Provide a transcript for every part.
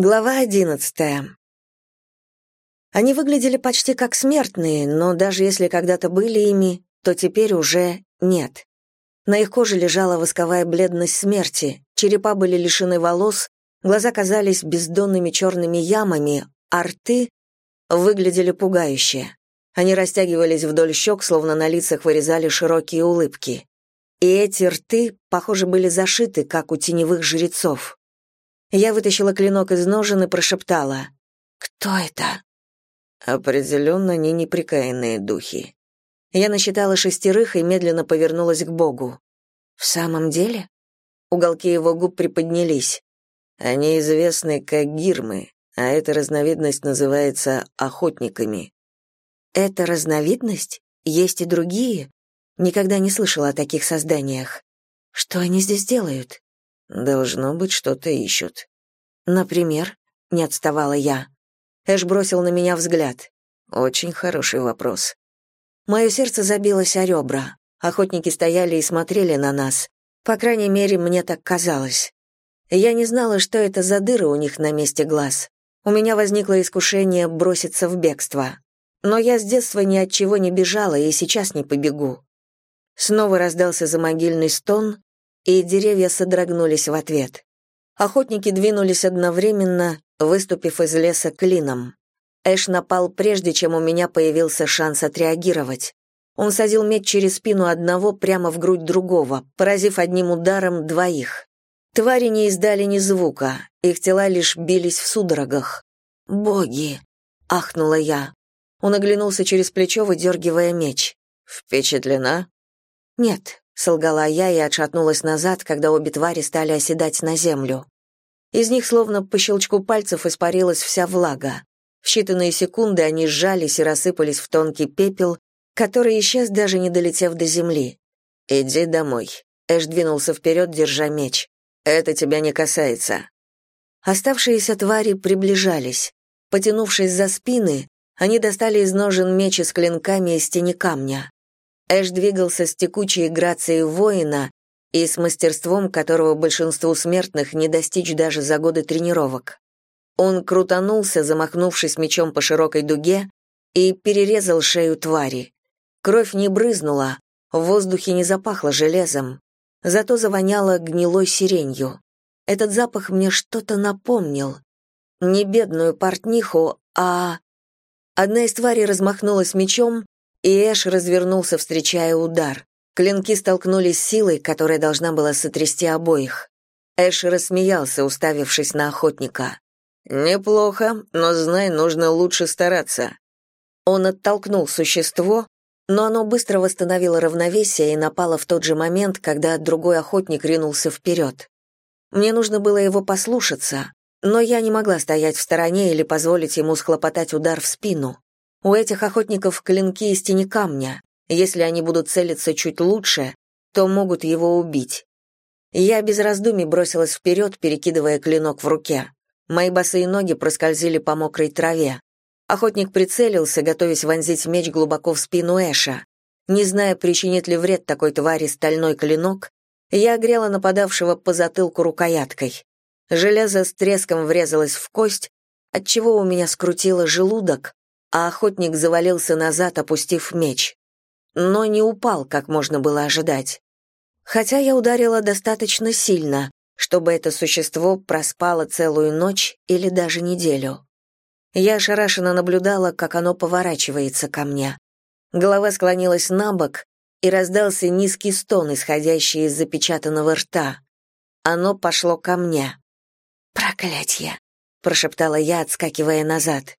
Глава одиннадцатая. Они выглядели почти как смертные, но даже если когда-то были ими, то теперь уже нет. На их коже лежала восковая бледность смерти, черепа были лишены волос, глаза казались бездонными черными ямами, а рты выглядели пугающе. Они растягивались вдоль щек, словно на лицах вырезали широкие улыбки. И эти рты, похоже, были зашиты, как у теневых жрецов. Я вытащила клинок из ножен и прошептала. «Кто это?» «Определенно не неприкаянные духи». Я насчитала шестерых и медленно повернулась к Богу. «В самом деле?» Уголки его губ приподнялись. «Они известны как гирмы, а эта разновидность называется охотниками». «Это разновидность? Есть и другие?» Никогда не слышала о таких созданиях. Что они здесь делают? Должно быть, что-то ищут. Например, не отставала я. Эш бросил на меня взгляд. Очень хороший вопрос. Мое сердце забилось о ребра. Охотники стояли и смотрели на нас. По крайней мере, мне так казалось. Я не знала, что это за дыры у них на месте глаз. У меня возникло искушение броситься в бегство. Но я с детства ни от чего не бежала и сейчас не побегу. Снова раздался замогильный стон, и деревья содрогнулись в ответ. Охотники двинулись одновременно, выступив из леса клином. Эш напал прежде, чем у меня появился шанс отреагировать. Он садил меч через спину одного прямо в грудь другого, поразив одним ударом двоих. Твари не издали ни звука, их тела лишь бились в судорогах. «Боги!» — ахнула я. Он оглянулся через плечо, выдергивая меч. «Впечатлена?» «Нет, солгала я и отшатнулась назад, когда обе твари стали оседать на землю. Из них словно по щелчку пальцев испарилась вся влага. В считанные секунды они сжались и рассыпались в тонкий пепел, который исчез, даже не долетев до земли. «Иди домой». Эш двинулся вперед, держа меч. «Это тебя не касается». Оставшиеся твари приближались. Потянувшись за спины, они достали из ножен меч с клинками из тени камня. Эш двигался с текучей грацией воина и с мастерством, которого большинству смертных не достичь даже за годы тренировок. Он крутанулся, замахнувшись мечом по широкой дуге, и перерезал шею твари. Кровь не брызнула, в воздухе не запахло железом, зато завоняло гнилой сиренью. Этот запах мне что-то напомнил. Не бедную портниху, а... Одна из тварей размахнулась мечом, и Эш развернулся, встречая удар. Клинки столкнулись с силой, которая должна была сотрясти обоих. Эш рассмеялся, уставившись на охотника. «Неплохо, но, знай, нужно лучше стараться». Он оттолкнул существо, но оно быстро восстановило равновесие и напало в тот же момент, когда другой охотник ринулся вперед. Мне нужно было его послушаться, но я не могла стоять в стороне или позволить ему схлопотать удар в спину. У этих охотников клинки из тени камня. Если они будут целиться чуть лучше, то могут его убить. Я без раздумий бросилась вперед, перекидывая клинок в руке. Мои босые ноги проскользили по мокрой траве. Охотник прицелился, готовясь вонзить меч глубоко в спину Эша. Не зная, причинит ли вред такой твари стальной клинок, я огрела нападавшего по затылку рукояткой. Железо с треском врезалось в кость, отчего у меня скрутило желудок, а охотник завалился назад, опустив меч. Но не упал, как можно было ожидать. Хотя я ударила достаточно сильно, чтобы это существо проспало целую ночь или даже неделю. Я ошарашенно наблюдала, как оно поворачивается ко мне. Голова склонилась на бок, и раздался низкий стон, исходящий из запечатанного рта. Оно пошло ко мне. «Проклятье!» — прошептала я, отскакивая назад.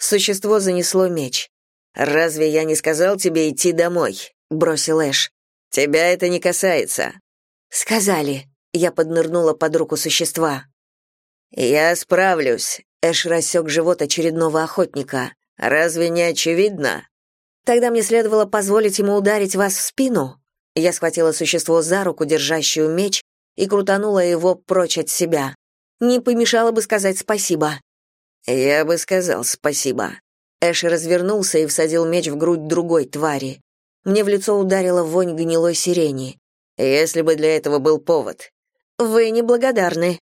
Существо занесло меч. «Разве я не сказал тебе идти домой?» — бросил Эш. «Тебя это не касается». «Сказали». Я поднырнула под руку существа. «Я справлюсь», — Эш рассек живот очередного охотника. «Разве не очевидно?» «Тогда мне следовало позволить ему ударить вас в спину». Я схватила существо за руку, держащую меч, и крутанула его прочь от себя. Не помешало бы сказать спасибо. «Я бы сказал спасибо». Эш развернулся и всадил меч в грудь другой твари. Мне в лицо ударила вонь гнилой сирени. «Если бы для этого был повод». «Вы неблагодарны».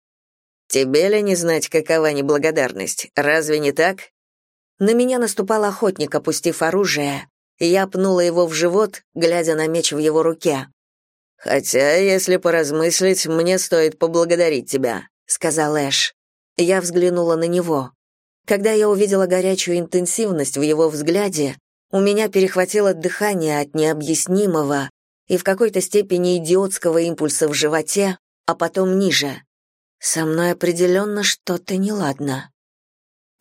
Тебе ли не знать, какова неблагодарность? Разве не так? На меня наступал охотник, опустив оружие. Я пнула его в живот, глядя на меч в его руке. «Хотя, если поразмыслить, мне стоит поблагодарить тебя», — сказал Эш. Я взглянула на него. Когда я увидела горячую интенсивность в его взгляде, у меня перехватило дыхание от необъяснимого и в какой-то степени идиотского импульса в животе, а потом ниже. Со мной определенно что-то неладно.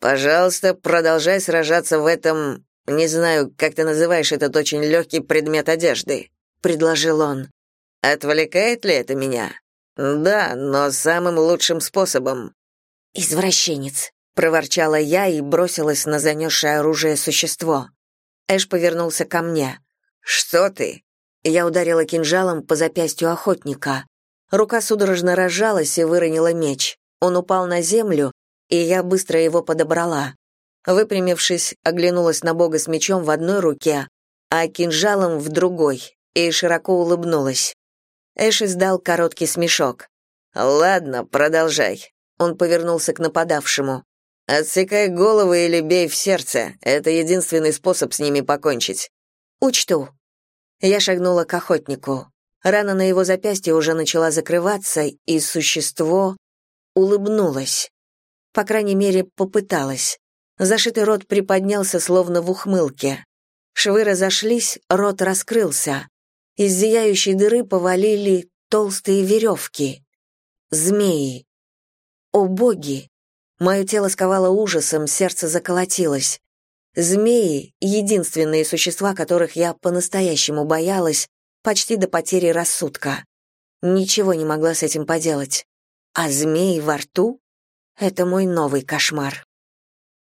Пожалуйста, продолжай сражаться в этом, не знаю, как ты называешь этот очень легкий предмет одежды, предложил он. Отвлекает ли это меня? Да, но самым лучшим способом. Извращенец, проворчала я и бросилась на занесшее оружие существо. Эш повернулся ко мне. Что ты? Я ударила кинжалом по запястью охотника. Рука судорожно разжалась и выронила меч. Он упал на землю, и я быстро его подобрала. Выпрямившись, оглянулась на бога с мечом в одной руке, а кинжалом в другой, и широко улыбнулась. Эш издал короткий смешок. «Ладно, продолжай». Он повернулся к нападавшему. «Отсекай головы или бей в сердце. Это единственный способ с ними покончить». «Учту». Я шагнула к охотнику. Рана на его запястье уже начала закрываться, и существо улыбнулось. По крайней мере, попыталась. Зашитый рот приподнялся, словно в ухмылке. Швы разошлись, рот раскрылся. Из зияющей дыры повалили толстые веревки. Змеи. О боги! Мое тело сковало ужасом, сердце заколотилось. Змеи — единственные существа, которых я по-настоящему боялась, почти до потери рассудка. Ничего не могла с этим поделать. А змеи во рту? Это мой новый кошмар.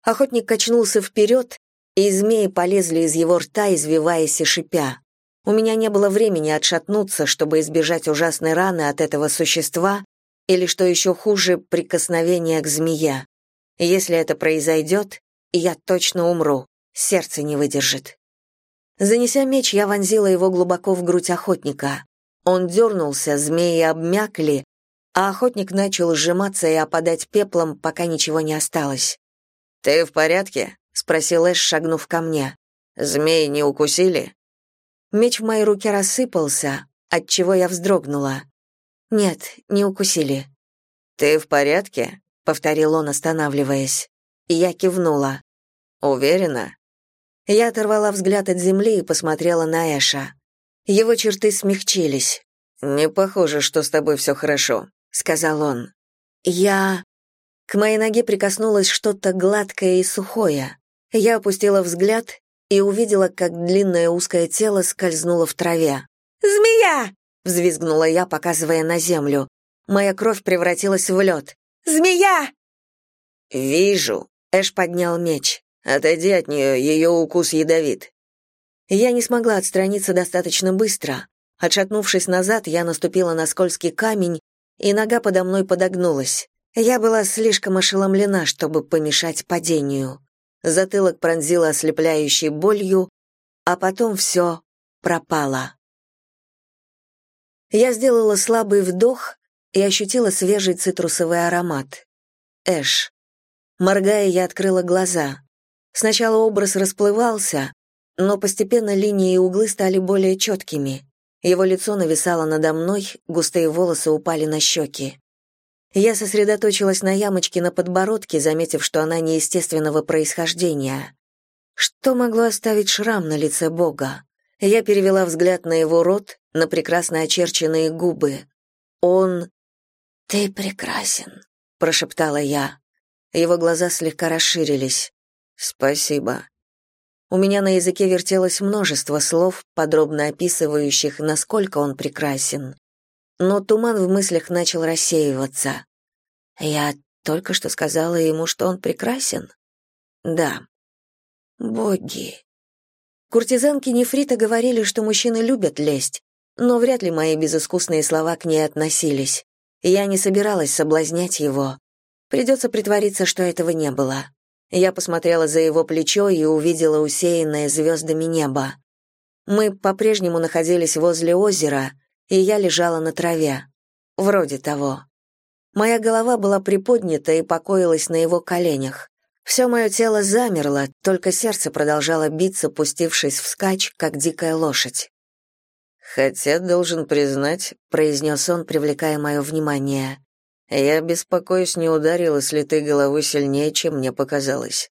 Охотник качнулся вперед, и змеи полезли из его рта, извиваясь и шипя. У меня не было времени отшатнуться, чтобы избежать ужасной раны от этого существа или, что еще хуже, прикосновения к змее. Если это произойдет, я точно умру, сердце не выдержит. Занеся меч, я вонзила его глубоко в грудь охотника. Он дернулся, змеи обмякли, а охотник начал сжиматься и опадать пеплом, пока ничего не осталось. «Ты в порядке?» — спросил Эш, шагнув ко мне. «Змеи не укусили?» Меч в моей руке рассыпался, отчего я вздрогнула. «Нет, не укусили». «Ты в порядке?» — повторил он, останавливаясь. Я кивнула. «Уверена?» Я оторвала взгляд от земли и посмотрела на Эша. Его черты смягчились. «Не похоже, что с тобой все хорошо сказал он. Я к моей ноге прикоснулось что-то гладкое и сухое. Я опустила взгляд и увидела, как длинное узкое тело скользнуло в траве. «Змея!» — взвизгнула я, показывая на землю. Моя кровь превратилась в лед. «Змея!» «Вижу!» — Эш поднял меч. «Отойди от нее, ее укус ядовит». Я не смогла отстраниться достаточно быстро. Отшатнувшись назад, я наступила на скользкий камень и нога подо мной подогнулась. Я была слишком ошеломлена, чтобы помешать падению. Затылок пронзило ослепляющей болью, а потом все пропало. Я сделала слабый вдох и ощутила свежий цитрусовый аромат. Эш. Моргая, я открыла глаза. Сначала образ расплывался, но постепенно линии и углы стали более четкими. Его лицо нависало надо мной, густые волосы упали на щеки. Я сосредоточилась на ямочке на подбородке, заметив, что она неестественного происхождения. Что могло оставить шрам на лице Бога? Я перевела взгляд на его рот, на прекрасно очерченные губы. Он... «Ты прекрасен», — прошептала я. Его глаза слегка расширились. «Спасибо», у меня на языке вертелось множество слов, подробно описывающих, насколько он прекрасен. Но туман в мыслях начал рассеиваться. Я только что сказала ему, что он прекрасен? Да. Боги. Куртизанки Нефрита говорили, что мужчины любят лесть, но вряд ли мои безыскусные слова к ней относились. Я не собиралась соблазнять его. Придется притвориться, что этого не было. Я посмотрела за его плечо и увидела усеянное звездами небо. Мы по-прежнему находились возле озера, и я лежала на траве. Вроде того. Моя голова была приподнята и покоилась на его коленях. Все мое тело замерло, только сердце продолжало биться, пустившись вскачь, как дикая лошадь. «Хотя, должен признать», — произнес он, привлекая мое внимание, «я беспокоюсь, не ударилась ли ты головой сильнее, чем мне показалось.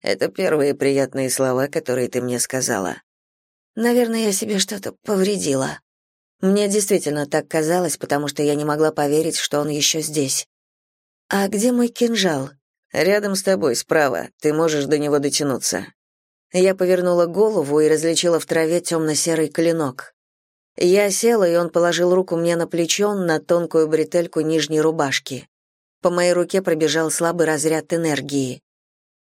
Это первые приятные слова, которые ты мне сказала». «Наверное, я себе что-то повредила». Мне действительно так казалось, потому что я не могла поверить, что он еще здесь. «А где мой кинжал?» «Рядом с тобой, справа. Ты можешь до него дотянуться». Я повернула голову и различила в траве темно-серый клинок. Я села, и он положил руку мне на плечо, на тонкую бретельку нижней рубашки. По моей руке пробежал слабый разряд энергии.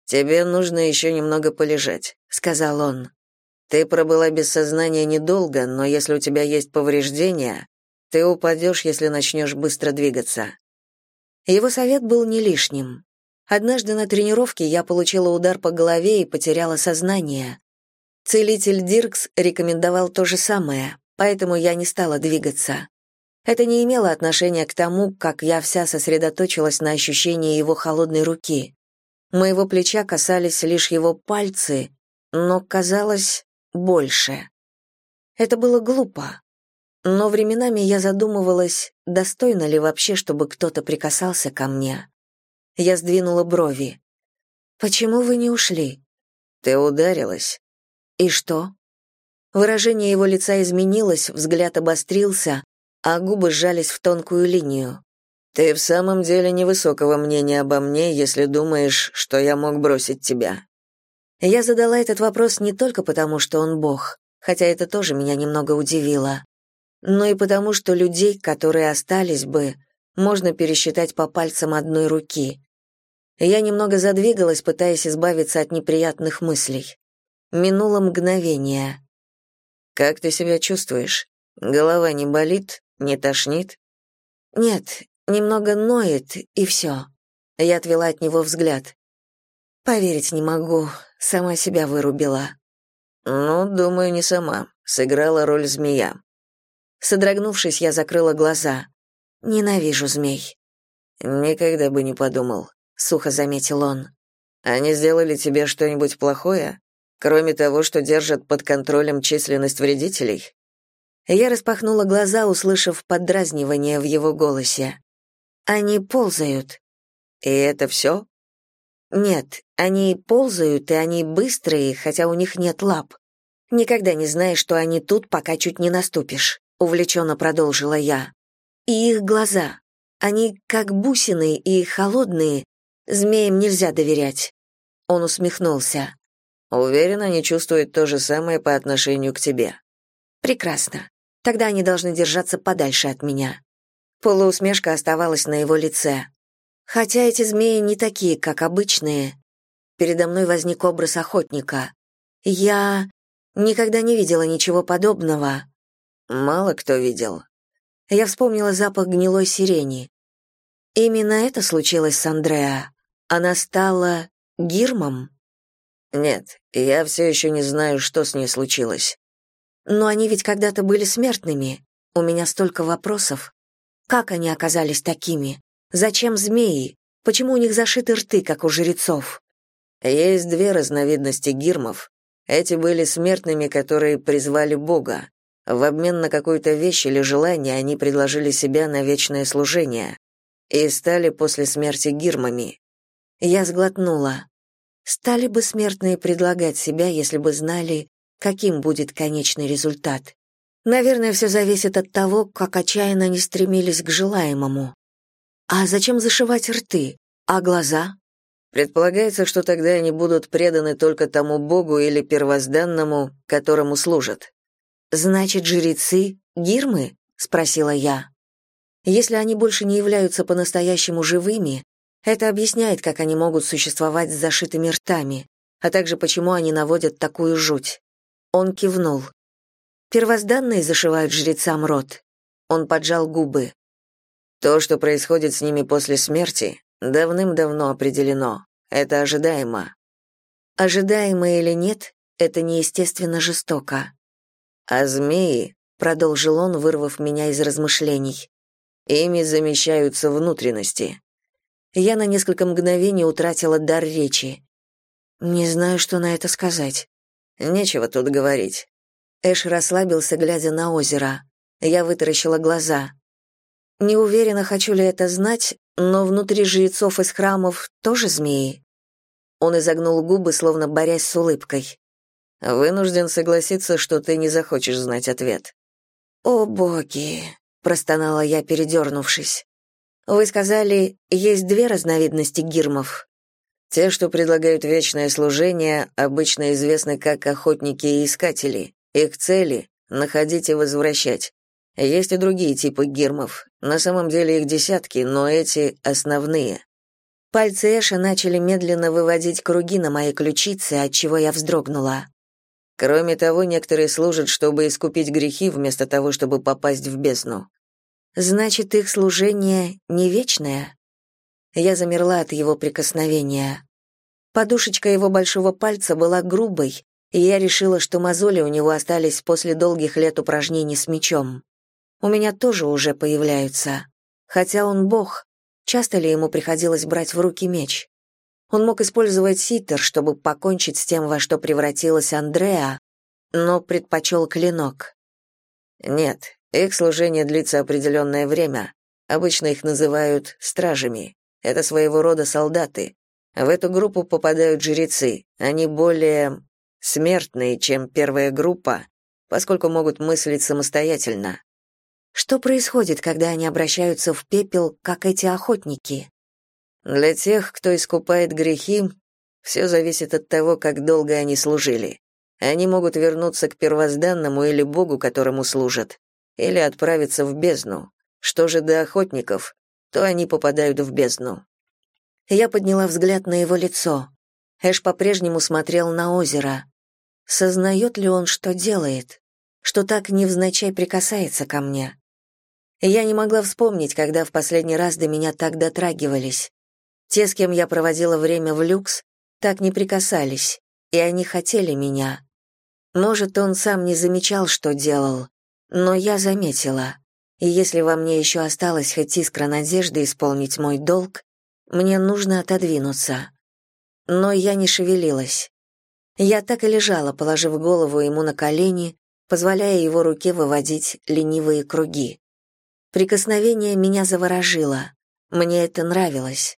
«Тебе нужно еще немного полежать», — сказал он. «Ты пробыла без сознания недолго, но если у тебя есть повреждения, ты упадешь, если начнешь быстро двигаться». Его совет был не лишним. Однажды на тренировке я получила удар по голове и потеряла сознание. Целитель Диркс рекомендовал то же самое, поэтому я не стала двигаться. Это не имело отношения к тому, как я вся сосредоточилась на ощущении его холодной руки. Моего плеча касались лишь его пальцы, но казалось больше. Это было глупо. Но временами я задумывалась, достойно ли вообще, чтобы кто-то прикасался ко мне. Я сдвинула брови. «Почему вы не ушли?» «Ты ударилась». «И что?» Выражение его лица изменилось, взгляд обострился, а губы сжались в тонкую линию. «Ты в самом деле невысокого мнения обо мне, если думаешь, что я мог бросить тебя». Я задала этот вопрос не только потому, что он бог, хотя это тоже меня немного удивило, но и потому, что людей, которые остались бы, можно пересчитать по пальцам одной руки. Я немного задвигалась, пытаясь избавиться от неприятных мыслей. Минуло мгновение. «Как ты себя чувствуешь? Голова не болит? Не тошнит?» «Нет, немного ноет, и все». Я отвела от него взгляд. «Поверить не могу, сама себя вырубила». «Ну, думаю, не сама. Сыграла роль змея». Содрогнувшись, я закрыла глаза. «Ненавижу змей». «Никогда бы не подумал сухо заметил он. Они сделали тебе что-нибудь плохое, кроме того, что держат под контролем численность вредителей? Я распахнула глаза, услышав поддразнивание в его голосе. Они ползают. И это все?» Нет, они ползают, и они быстрые, хотя у них нет лап. Никогда не знаешь, что они тут, пока чуть не наступишь, увлеченно продолжила я. И их глаза. Они как бусины и холодные, Змеям нельзя доверять. Он усмехнулся. Уверен, они чувствуют то же самое по отношению к тебе. Прекрасно. Тогда они должны держаться подальше от меня. Полуусмешка оставалась на его лице. Хотя эти змеи не такие, как обычные. Передо мной возник образ охотника. Я никогда не видела ничего подобного. Мало кто видел. Я вспомнила запах гнилой сирени. Именно это случилось с Андреа. Она стала Гирмом? Нет, я все еще не знаю, что с ней случилось. Но они ведь когда-то были смертными. У меня столько вопросов. Как они оказались такими? Зачем змеи? Почему у них зашиты рты, как у жрецов? Есть две разновидности гирмов. Эти были смертными, которые призвали Бога. В обмен на какую-то вещь или желание они предложили себя на вечное служение и стали после смерти гирмами. Я сглотнула. Стали бы смертные предлагать себя, если бы знали, каким будет конечный результат. Наверное, все зависит от того, как отчаянно они стремились к желаемому. А зачем зашивать рты? А глаза? Предполагается, что тогда они будут преданы только тому богу или первозданному, которому служат. Значит, жрецы — гирмы? спросила я. Если они больше не являются по-настоящему живыми, это объясняет, как они могут существовать с зашитыми ртами, а также почему они наводят такую жуть. Он кивнул. Первозданные зашивают жрецам рот. Он поджал губы. То, что происходит с ними после смерти, давным-давно определено. Это ожидаемо. Ожидаемо или нет, это неестественно жестоко. А змеи, продолжил он, вырвав меня из размышлений. Ими замещаются внутренности. Я на несколько мгновений утратила дар речи. Не знаю, что на это сказать. Нечего тут говорить. Эш расслабился, глядя на озеро. Я вытаращила глаза. Не уверена, хочу ли это знать, но внутри жрецов из храмов тоже змеи. Он изогнул губы, словно борясь с улыбкой. Вынужден согласиться, что ты не захочешь знать ответ. О, боги, простонала я, передернувшись. Вы сказали, есть две разновидности гирмов. Те, что предлагают вечное служение, обычно известны как охотники и искатели. Их цели — находить и возвращать. Есть и другие типы гирмов. На самом деле их десятки, но эти — основные. Пальцы Эша начали медленно выводить круги на моей ключице, от чего я вздрогнула. Кроме того, некоторые служат, чтобы искупить грехи, вместо того, чтобы попасть в бездну. Значит, их служение не вечное? Я замерла от его прикосновения. Подушечка его большого пальца была грубой, и я решила, что мозоли у него остались после долгих лет упражнений с мечом. У меня тоже уже появляются. Хотя он бог, часто ли ему приходилось брать в руки меч? Он мог использовать ситер, чтобы покончить с тем, во что превратилась Андреа, но предпочел клинок. Нет, их служение длится определенное время. Обычно их называют стражами. Это своего рода солдаты. В эту группу попадают жрецы. Они более смертные, чем первая группа, поскольку могут мыслить самостоятельно. Что происходит, когда они обращаются в пепел, как эти охотники? Для тех, кто искупает грехи, все зависит от того, как долго они служили. Они могут вернуться к первозданному или богу, которому служат, или отправиться в бездну. Что же до охотников, то они попадают в бездну. Я подняла взгляд на его лицо. Эш по-прежнему смотрел на озеро. Сознает ли он, что делает? Что так невзначай прикасается ко мне? Я не могла вспомнить, когда в последний раз до меня так дотрагивались. Те, с кем я проводила время в люкс, так не прикасались, и они хотели меня. Может, он сам не замечал, что делал, но я заметила. И если во мне еще осталась хоть искра надежды исполнить мой долг, мне нужно отодвинуться. Но я не шевелилась. Я так и лежала, положив голову ему на колени, позволяя его руке выводить ленивые круги. Прикосновение меня заворожило. Мне это нравилось.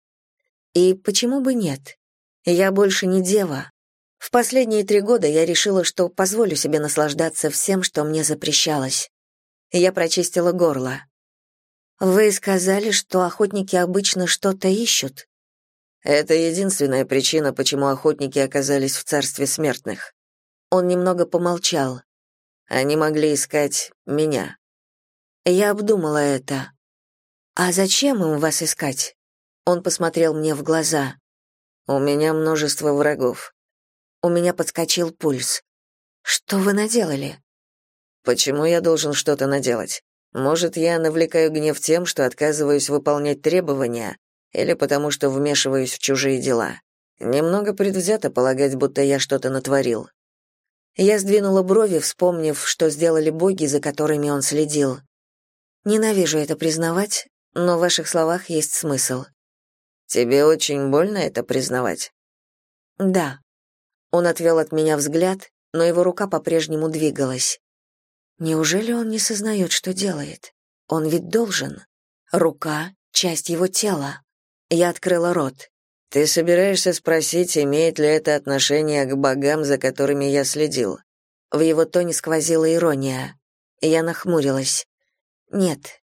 И почему бы нет? Я больше не дева. В последние три года я решила, что позволю себе наслаждаться всем, что мне запрещалось. Я прочистила горло. Вы сказали, что охотники обычно что-то ищут. Это единственная причина, почему охотники оказались в царстве смертных. Он немного помолчал. Они могли искать меня. Я обдумала это. А зачем им вас искать? Он посмотрел мне в глаза. У меня множество врагов. У меня подскочил пульс. Что вы наделали? Почему я должен что-то наделать? Может, я навлекаю гнев тем, что отказываюсь выполнять требования, или потому что вмешиваюсь в чужие дела. Немного предвзято полагать, будто я что-то натворил. Я сдвинула брови, вспомнив, что сделали боги, за которыми он следил. Ненавижу это признавать, но в ваших словах есть смысл. Тебе очень больно это признавать? Да. Он отвел от меня взгляд, но его рука по-прежнему двигалась. Неужели он не сознает, что делает? Он ведь должен. Рука — часть его тела. Я открыла рот. Ты собираешься спросить, имеет ли это отношение к богам, за которыми я следил? В его тоне сквозила ирония. Я нахмурилась. Нет.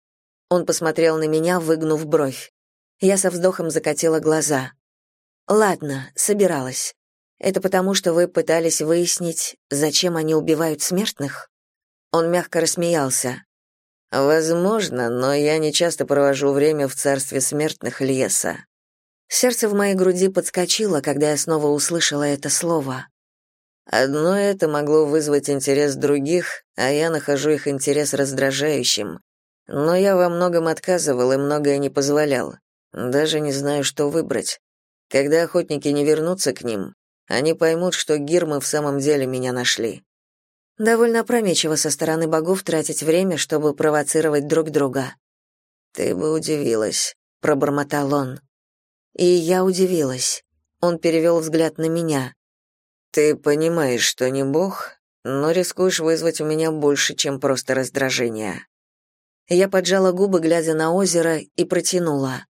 Он посмотрел на меня, выгнув бровь. Я со вздохом закатила глаза. Ладно, собиралась. Это потому, что вы пытались выяснить, зачем они убивают смертных? Он мягко рассмеялся. Возможно, но я не часто провожу время в царстве смертных Льеса. Сердце в моей груди подскочило, когда я снова услышала это слово. Одно это могло вызвать интерес других, а я нахожу их интерес раздражающим. Но я во многом отказывал и многое не позволял. Даже не знаю, что выбрать. Когда охотники не вернутся к ним, они поймут, что гирмы в самом деле меня нашли. Довольно опрометчиво со стороны богов тратить время, чтобы провоцировать друг друга. Ты бы удивилась, пробормотал он. И я удивилась. Он перевел взгляд на меня. Ты понимаешь, что не бог, но рискуешь вызвать у меня больше, чем просто раздражение. Я поджала губы, глядя на озеро, и протянула.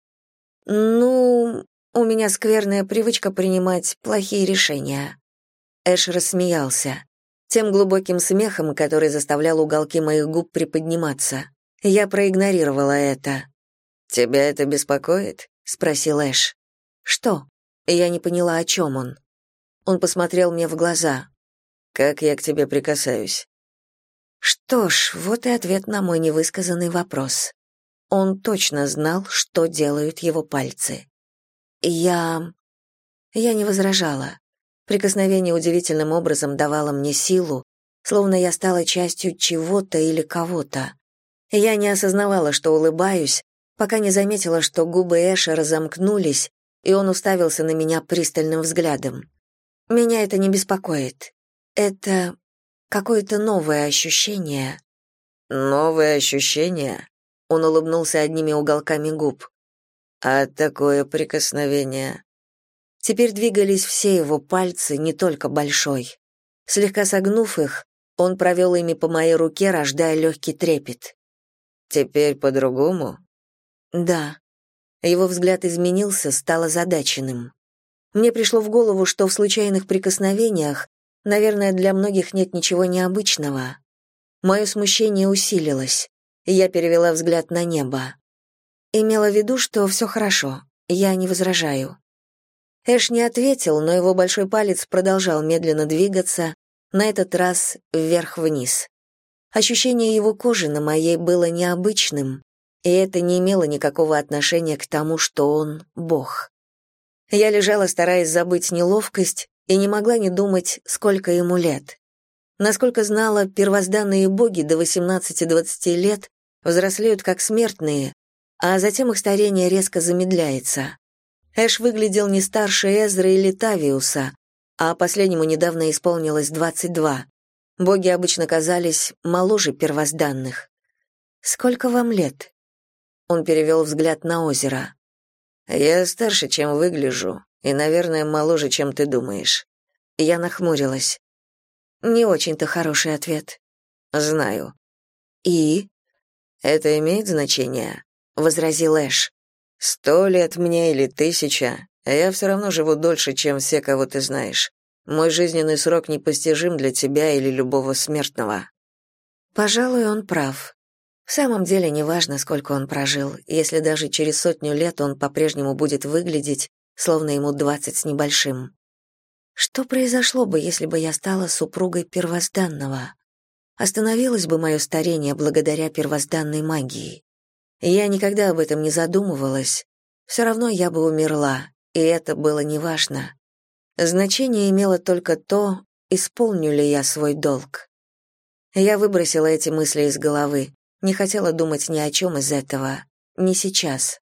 «Ну, у меня скверная привычка принимать плохие решения». Эш рассмеялся. Тем глубоким смехом, который заставлял уголки моих губ приподниматься. Я проигнорировала это. «Тебя это беспокоит?» — спросил Эш. «Что?» Я не поняла, о чем он. Он посмотрел мне в глаза. «Как я к тебе прикасаюсь?» Что ж, вот и ответ на мой невысказанный вопрос. Он точно знал, что делают его пальцы. Я... Я не возражала. Прикосновение удивительным образом давало мне силу, словно я стала частью чего-то или кого-то. Я не осознавала, что улыбаюсь, пока не заметила, что губы Эша разомкнулись, и он уставился на меня пристальным взглядом. Меня это не беспокоит. Это какое-то новое ощущение. Новое ощущение? Он улыбнулся одними уголками губ. А такое прикосновение? Теперь двигались все его пальцы, не только большой. Слегка согнув их, он провел ими по моей руке, рождая легкий трепет. «Теперь по-другому?» «Да». Его взгляд изменился, стал озадаченным. Мне пришло в голову, что в случайных прикосновениях Наверное, для многих нет ничего необычного. Мое смущение усилилось, и я перевела взгляд на небо. Имела в виду, что все хорошо, я не возражаю. Эш не ответил, но его большой палец продолжал медленно двигаться, на этот раз вверх-вниз. Ощущение его кожи на моей было необычным, и это не имело никакого отношения к тому, что он — Бог. Я лежала, стараясь забыть неловкость, и не могла не думать, сколько ему лет. Насколько знала, первозданные боги до 18-20 лет взрослеют как смертные, а затем их старение резко замедляется. Эш выглядел не старше Эзра или Тавиуса, а последнему недавно исполнилось 22. Боги обычно казались моложе первозданных. «Сколько вам лет?» Он перевел взгляд на озеро. «Я старше, чем выгляжу, и, наверное, моложе, чем ты думаешь. Я нахмурилась. Не очень-то хороший ответ. Знаю. И? Это имеет значение, возразил Эш. Сто лет мне или тысяча, а я все равно живу дольше, чем все, кого ты знаешь. Мой жизненный срок непостижим для тебя или любого смертного. Пожалуй, он прав. В самом деле неважно, сколько он прожил, если даже через сотню лет он по-прежнему будет выглядеть словно ему двадцать с небольшим. Что произошло бы, если бы я стала супругой первозданного? Остановилось бы мое старение благодаря первозданной магии. Я никогда об этом не задумывалась. Все равно я бы умерла, и это было неважно. Значение имело только то, исполню ли я свой долг. Я выбросила эти мысли из головы, не хотела думать ни о чем из этого, не сейчас.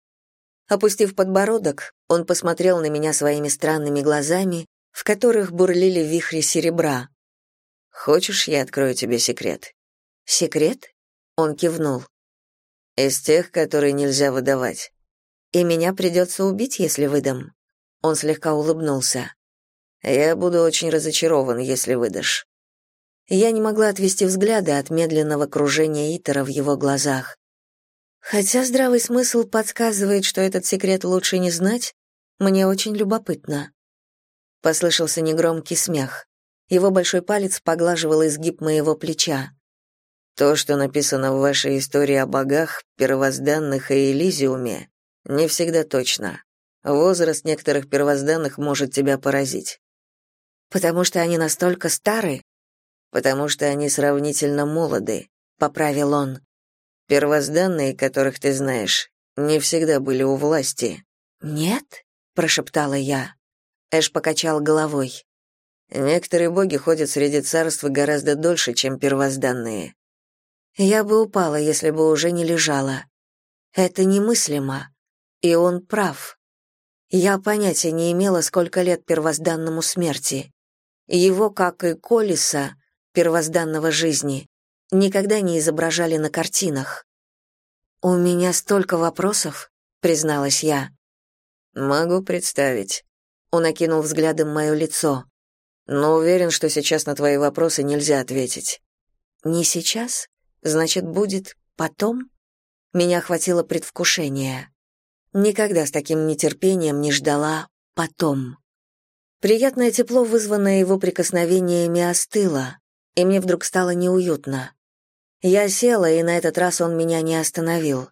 Опустив подбородок, он посмотрел на меня своими странными глазами, в которых бурлили вихри серебра. «Хочешь, я открою тебе секрет?» «Секрет?» Он кивнул. «Из тех, которые нельзя выдавать». «И меня придется убить, если выдам?» Он слегка улыбнулся. «Я буду очень разочарован, если выдашь». Я не могла отвести взгляда от медленного кружения Итера в его глазах. Хотя здравый смысл подсказывает, что этот секрет лучше не знать, мне очень любопытно. Послышался негромкий смех. Его большой палец поглаживал изгиб моего плеча. То, что написано в вашей истории о богах, первозданных и Элизиуме, не всегда точно. Возраст некоторых первозданных может тебя поразить. Потому что они настолько стары? Потому что они сравнительно молоды, поправил он. Первозданные, которых ты знаешь, не всегда были у власти. Нет, прошептала я. Эш покачал головой. Некоторые боги ходят среди царств гораздо дольше, чем первозданные. Я бы упала, если бы уже не лежала. Это немыслимо. И он прав. Я понятия не имела, сколько лет первозданному смерти. Его, как и Колеса, первозданного жизни, никогда не изображали на картинах. У меня столько вопросов, призналась я. Могу представить. Он окинул взглядом мое лицо. Но уверен, что сейчас на твои вопросы нельзя ответить. Не сейчас? Значит, будет потом? Меня охватило предвкушение. Никогда с таким нетерпением не ждала потом. Приятное тепло, вызванное его прикосновениями, остыло, и мне вдруг стало неуютно. Я села, и на этот раз он меня не остановил.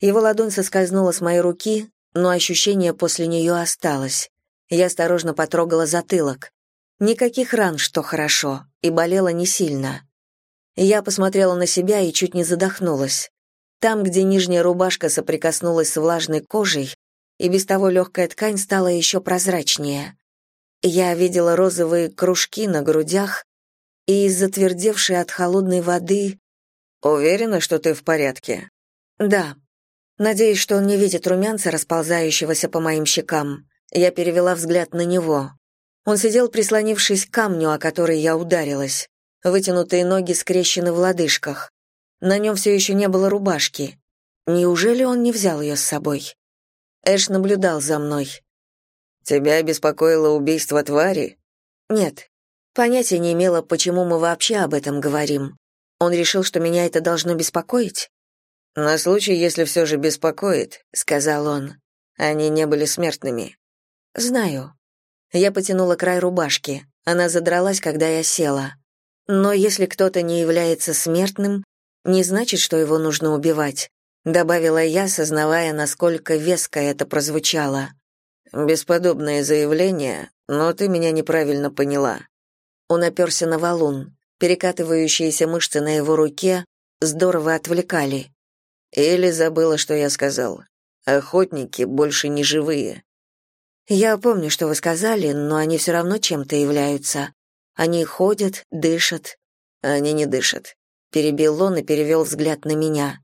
Его ладонь соскользнула с моей руки, но ощущение после нее осталось. Я осторожно потрогала затылок. Никаких ран, что хорошо, и болело не сильно. Я посмотрела на себя и чуть не задохнулась. Там, где нижняя рубашка соприкоснулась с влажной кожей, и без того легкая ткань стала еще прозрачнее. Я видела розовые кружки на грудях и затвердевшие от холодной воды... «Уверена, что ты в порядке?» «Да. Надеюсь, что он не видит румянца, расползающегося по моим щекам. Я перевела взгляд на него. Он сидел, прислонившись к камню, о который я ударилась. Вытянутые ноги скрещены в лодыжках. На нем все еще не было рубашки. Неужели он не взял ее с собой? Эш наблюдал за мной. «Тебя беспокоило убийство твари?» «Нет. Понятия не имела, почему мы вообще об этом говорим. Он решил, что меня это должно беспокоить?» «На случай, если все же беспокоит», — сказал он. «Они не были смертными». «Знаю». Я потянула край рубашки. Она задралась, когда я села. Но если кто-то не является смертным, не значит, что его нужно убивать, добавила я, сознавая, насколько веско это прозвучало. Бесподобное заявление, но ты меня неправильно поняла. Он оперся на валун. Перекатывающиеся мышцы на его руке здорово отвлекали. Или забыла, что я сказал. Охотники больше не живые. Я помню, что вы сказали, но они все равно чем-то являются. Они ходят, дышат. Они не дышат. Перебил он и перевел взгляд на меня.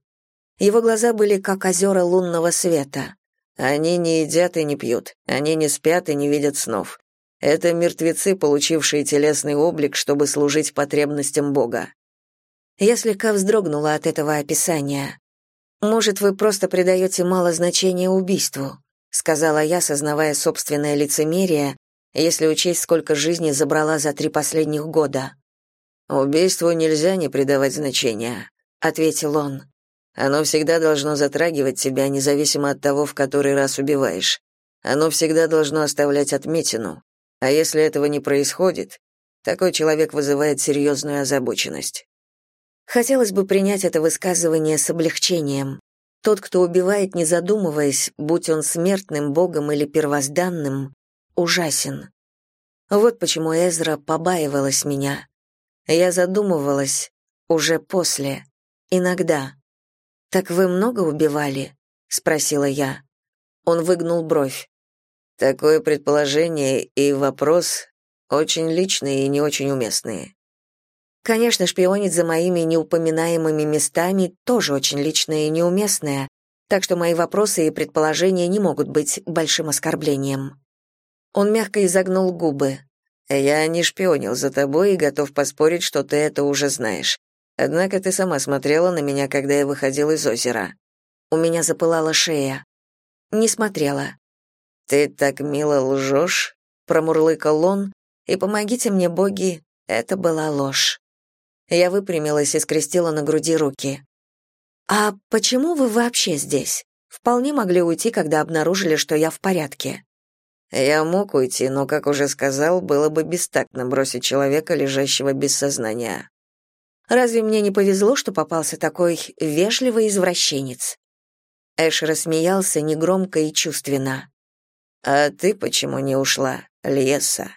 Его глаза были как озера лунного света. Они не едят и не пьют, они не спят и не видят снов. Это мертвецы, получившие телесный облик, чтобы служить потребностям Бога. Я слегка вздрогнула от этого описания. Может, вы просто придаете мало значения убийству, сказала я, сознавая собственное лицемерие, если учесть, сколько жизней забрала за три последних года. Убийству нельзя не придавать значения, ответил он. Оно всегда должно затрагивать тебя, независимо от того, в который раз убиваешь. Оно всегда должно оставлять отметину. А если этого не происходит, такой человек вызывает серьезную озабоченность. Хотелось бы принять это высказывание с облегчением. Тот, кто убивает, не задумываясь, будь он смертным богом или первозданным, ужасен. Вот почему Эзра побаивалась меня. Я задумывалась уже после, иногда. «Так вы много убивали?» — спросила я. Он выгнул бровь. «Такое предположение и вопрос очень личные и не очень уместные». Конечно, шпионить за моими неупоминаемыми местами тоже очень личное и неуместное, так что мои вопросы и предположения не могут быть большим оскорблением. Он мягко изогнул губы. «Я не шпионил за тобой и готов поспорить, что ты это уже знаешь. Однако ты сама смотрела на меня, когда я выходил из озера. У меня запылала шея. Не смотрела. Ты так мило лжешь, промурлыкал он, и помогите мне, боги, это была ложь. Я выпрямилась и скрестила на груди руки. А почему вы вообще здесь? Вполне могли уйти, когда обнаружили, что я в порядке. Я мог уйти, но, как уже сказал, было бы бестактно бросить человека, лежащего без сознания. Разве мне не повезло, что попался такой вежливый извращенец?» Эш рассмеялся негромко и чувственно. «А ты почему не ушла, Леса?»